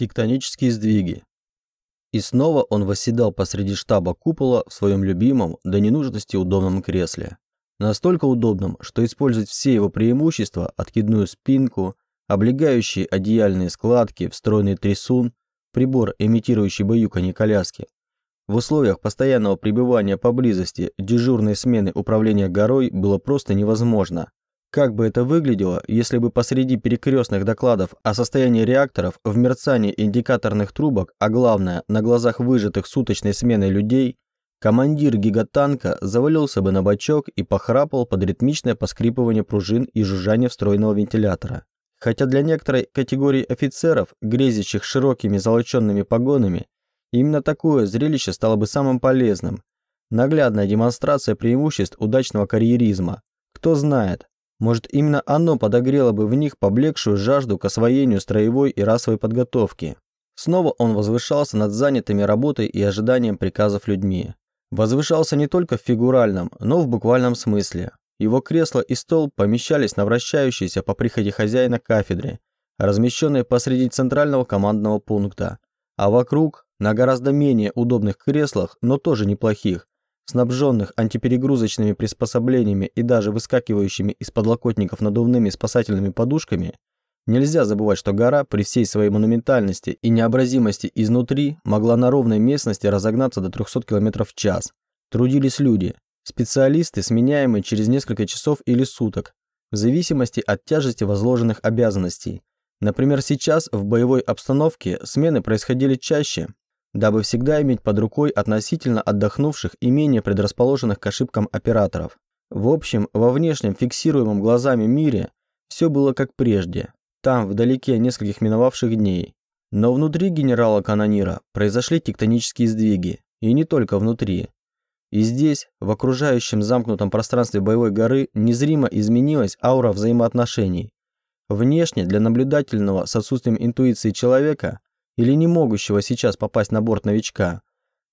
Тектонические сдвиги. И снова он восседал посреди штаба купола в своем любимом, до ненужности удобном кресле. Настолько удобном, что использовать все его преимущества, откидную спинку, облегающие одеяльные складки, встроенный трясун, прибор, имитирующий баюканье коляски, в условиях постоянного пребывания поблизости дежурной смены управления горой было просто невозможно. Как бы это выглядело, если бы посреди перекрестных докладов о состоянии реакторов в мерцании индикаторных трубок, а главное, на глазах выжатых суточной сменой людей, командир гигатанка завалился бы на бочок и похрапал под ритмичное поскрипывание пружин и жужжание встроенного вентилятора. Хотя для некоторой категории офицеров, грезящих широкими золоченными погонами, именно такое зрелище стало бы самым полезным. Наглядная демонстрация преимуществ удачного карьеризма. Кто знает, может, именно оно подогрело бы в них поблекшую жажду к освоению строевой и расовой подготовки. Снова он возвышался над занятыми работой и ожиданием приказов людьми. Возвышался не только в фигуральном, но в буквальном смысле. Его кресло и стол помещались на вращающейся по приходе хозяина кафедре, размещенной посреди центрального командного пункта. А вокруг, на гораздо менее удобных креслах, но тоже неплохих, снабженных антиперегрузочными приспособлениями и даже выскакивающими из подлокотников надувными спасательными подушками, нельзя забывать, что гора при всей своей монументальности и необразимости изнутри могла на ровной местности разогнаться до 300 км в час. Трудились люди, специалисты, сменяемые через несколько часов или суток, в зависимости от тяжести возложенных обязанностей. Например, сейчас в боевой обстановке смены происходили чаще, дабы всегда иметь под рукой относительно отдохнувших и менее предрасположенных к ошибкам операторов. В общем, во внешнем фиксируемом глазами мире все было как прежде, там, вдалеке нескольких миновавших дней. Но внутри генерала Канонира произошли тектонические сдвиги, и не только внутри. И здесь, в окружающем замкнутом пространстве боевой горы, незримо изменилась аура взаимоотношений. Внешне, для наблюдательного с отсутствием интуиции человека, или не могущего сейчас попасть на борт новичка.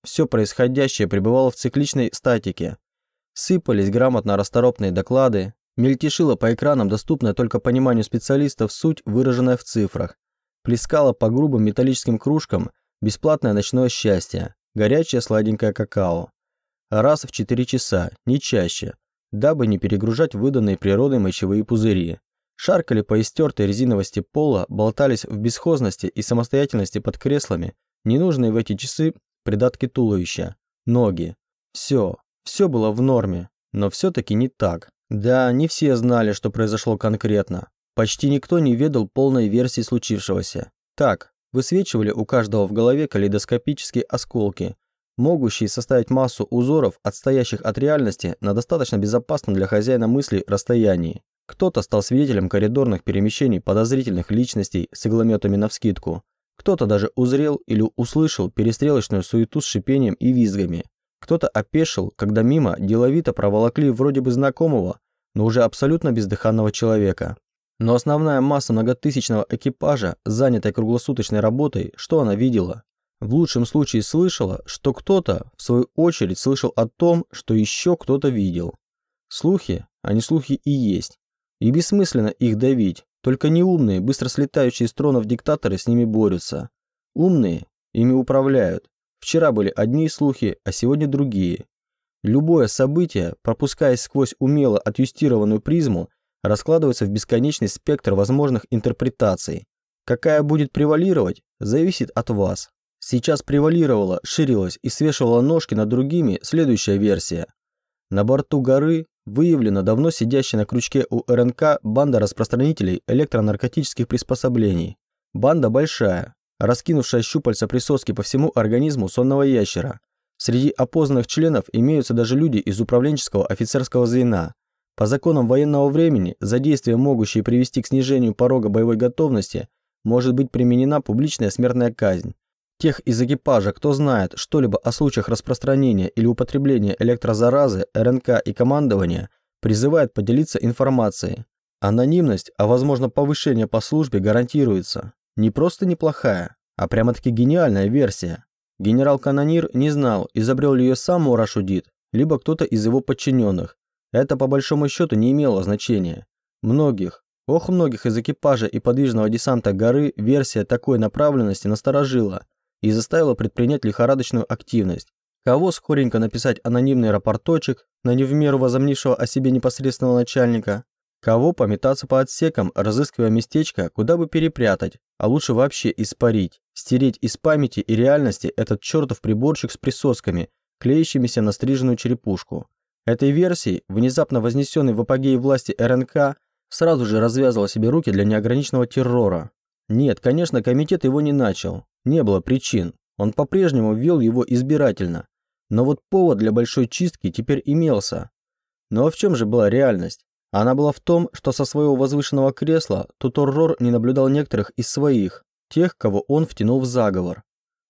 Все происходящее пребывало в цикличной статике. Сыпались грамотно расторопные доклады, мельтешила по экранам доступная только пониманию специалистов суть, выраженная в цифрах. Плескала по грубым металлическим кружкам бесплатное ночное счастье, горячее сладенькое какао. Раз в 4 часа, не чаще, дабы не перегружать выданные природой мочевые пузыри шаркали по истертой резиновости пола, болтались в бесхозности и самостоятельности под креслами, ненужные в эти часы придатки туловища, ноги. Все, все было в норме, но все-таки не так. Да, не все знали, что произошло конкретно. Почти никто не ведал полной версии случившегося. Так, высвечивали у каждого в голове калейдоскопические осколки, могущие составить массу узоров, отстоящих от реальности на достаточно безопасном для хозяина мысли расстоянии. Кто-то стал свидетелем коридорных перемещений подозрительных личностей с иглометами навскидку. Кто-то даже узрел или услышал перестрелочную суету с шипением и визгами. Кто-то опешил, когда мимо деловито проволокли вроде бы знакомого, но уже абсолютно бездыханного человека. Но основная масса многотысячного экипажа, занятой круглосуточной работой, что она видела? В лучшем случае слышала, что кто-то, в свою очередь, слышал о том, что еще кто-то видел. Слухи, а не слухи и есть. И бессмысленно их давить, только неумные, быстро слетающие с тронов диктаторы с ними борются. Умные ими управляют. Вчера были одни слухи, а сегодня другие. Любое событие, пропускаясь сквозь умело отъюстированную призму, раскладывается в бесконечный спектр возможных интерпретаций. Какая будет превалировать, зависит от вас. Сейчас превалировала, ширилась и свешивала ножки над другими следующая версия. На борту горы выявлена давно сидящая на крючке у РНК банда распространителей электронаркотических приспособлений. Банда большая, раскинувшая щупальца присоски по всему организму сонного ящера. Среди опознанных членов имеются даже люди из управленческого офицерского звена. По законам военного времени, за действия, могущие привести к снижению порога боевой готовности, может быть применена публичная смертная казнь. Тех из экипажа, кто знает что-либо о случаях распространения или употребления электрозаразы, РНК и командования, призывает поделиться информацией. Анонимность, а возможно повышение по службе гарантируется. Не просто неплохая, а прямо-таки гениальная версия. Генерал-канонир не знал, изобрел ли ее сам Мурашудит, либо кто-то из его подчиненных. Это по большому счету не имело значения. Многих, Ох, многих из экипажа и подвижного десанта горы версия такой направленности насторожила и заставила предпринять лихорадочную активность. Кого скоренько написать анонимный рапорточек на не в возомнившего о себе непосредственного начальника, кого пометаться по отсекам, разыскивая местечко, куда бы перепрятать, а лучше вообще испарить, стереть из памяти и реальности этот чертов приборчик с присосками, клеящимися на стриженную черепушку. Этой версии, внезапно вознесенной в апогее власти РНК, сразу же развязывал себе руки для неограниченного террора. Нет, конечно, комитет его не начал. Не было причин. Он по-прежнему вел его избирательно. Но вот повод для большой чистки теперь имелся. Но в чем же была реальность? Она была в том, что со своего возвышенного кресла Туторрор не наблюдал некоторых из своих, тех, кого он втянул в заговор.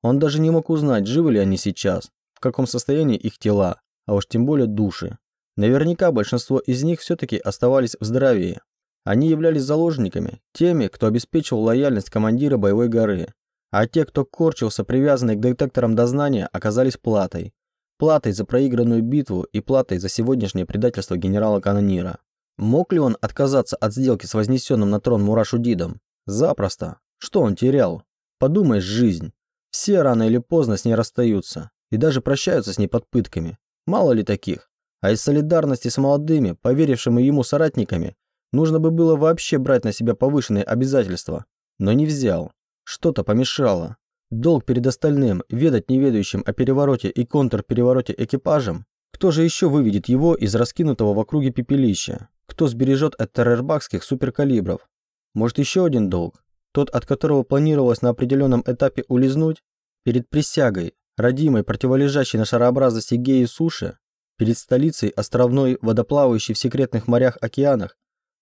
Он даже не мог узнать, живы ли они сейчас, в каком состоянии их тела, а уж тем более души. Наверняка большинство из них все-таки оставались в здравии. Они являлись заложниками, теми, кто обеспечивал лояльность командира боевой горы. А те, кто корчился, привязанный к детекторам дознания, оказались платой. Платой за проигранную битву и платой за сегодняшнее предательство генерала Канонира. Мог ли он отказаться от сделки с вознесенным на трон Мурашудидом? Запросто. Что он терял? Подумаешь, жизнь. Все рано или поздно с ней расстаются. И даже прощаются с ней под пытками. Мало ли таких. А из солидарности с молодыми, поверившими ему соратниками, нужно бы было вообще брать на себя повышенные обязательства. Но не взял. Что-то помешало. Долг перед остальным, ведать неведающим о перевороте и контрперевороте экипажем? Кто же еще выведет его из раскинутого в округе пепелища? Кто сбережет от террорбакских суперкалибров? Может еще один долг? Тот, от которого планировалось на определенном этапе улизнуть? Перед присягой, родимой противолежащей на шарообразности геи суши, перед столицей островной, водоплавающей в секретных морях-океанах.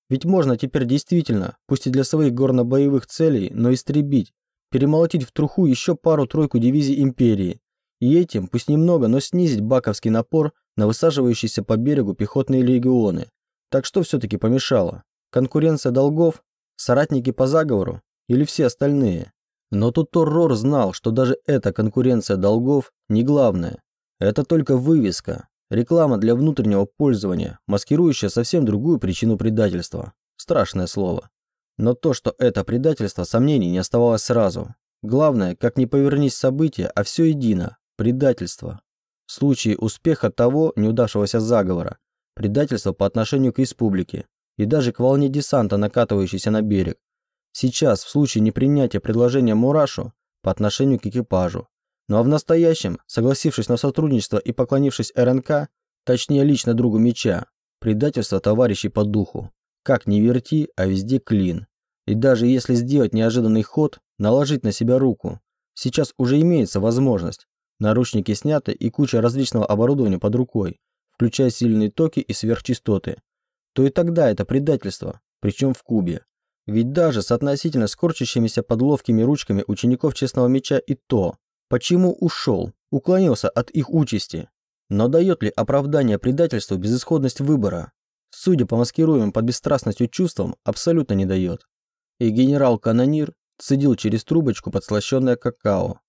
Ведь можно теперь действительно, пусть и для своих горно-боевых целей, но истребить, перемолотить в труху еще пару-тройку дивизий империи, и этим, пусть немного, но снизить баковский напор на высаживающиеся по берегу пехотные легионы. Так что все-таки помешало? Конкуренция долгов? Соратники по заговору? Или все остальные? Но тут Торрор знал, что даже эта конкуренция долгов не главное. Это только вывеска, Реклама для внутреннего пользования, маскирующая совсем другую причину предательства. Страшное слово. Но то, что это предательство, сомнений не оставалось сразу. Главное, как ни повернись события, а все едино – предательство. В случае успеха того неудавшегося заговора, предательство по отношению к республике и даже к волне десанта, накатывающейся на берег. Сейчас, в случае непринятия предложения Мурашу, по отношению к экипажу. Ну а в настоящем, согласившись на сотрудничество и поклонившись РНК, точнее лично другу меча, предательство товарищей по духу. Как ни верти, а везде клин. И даже если сделать неожиданный ход, наложить на себя руку, сейчас уже имеется возможность. Наручники сняты и куча различного оборудования под рукой, включая сильные токи и сверхчастоты. То и тогда это предательство, причем в кубе. Ведь даже с относительно скорчащимися под ловкими ручками учеников честного меча и то, Почему ушел? Уклонился от их участи? Но дает ли оправдание предательству безысходность выбора? Судя по маскируемым под бесстрастностью чувствам, абсолютно не дает. И генерал-канонир цедил через трубочку подслащенное какао,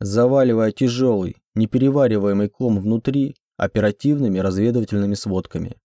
заваливая тяжелый, неперевариваемый ком внутри оперативными разведывательными сводками.